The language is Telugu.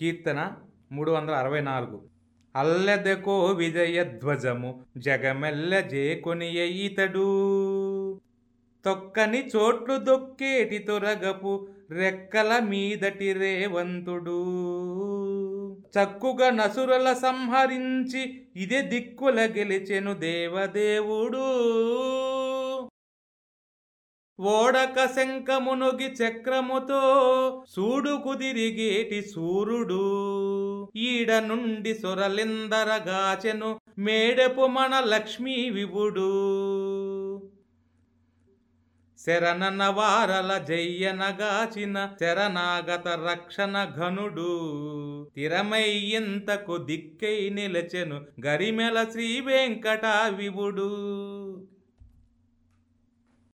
కీర్తన మూడు వందల అరవై నాలుగు. అల్లెదెకో విజయధ్వజము జగమెల్ల జేకొని ఈతడు. తొక్కని చోట్లు దొక్కేటి తొరగపు రెక్కల మీదటి రేవంతుడు. చక్కుగా నసురల సంహరించి ఇదే దిక్కుల గెలిచెను దేవదేవుడు. ఓడక శంఖమునుగి చక్రముతో సూడు కుదిరిగేటి సూరుడు. ఈడ నుండి సొరలిందరగాచెను మేడపు మన లక్ష్మీ విభుడు. శరణన వారల జయ్యనగాచిన శరణాగత రక్షణ ఘనుడు. తిరమై ఇంతకు దిక్కై నిలచెను గరిమెల శ్రీ వెంకట విభుడు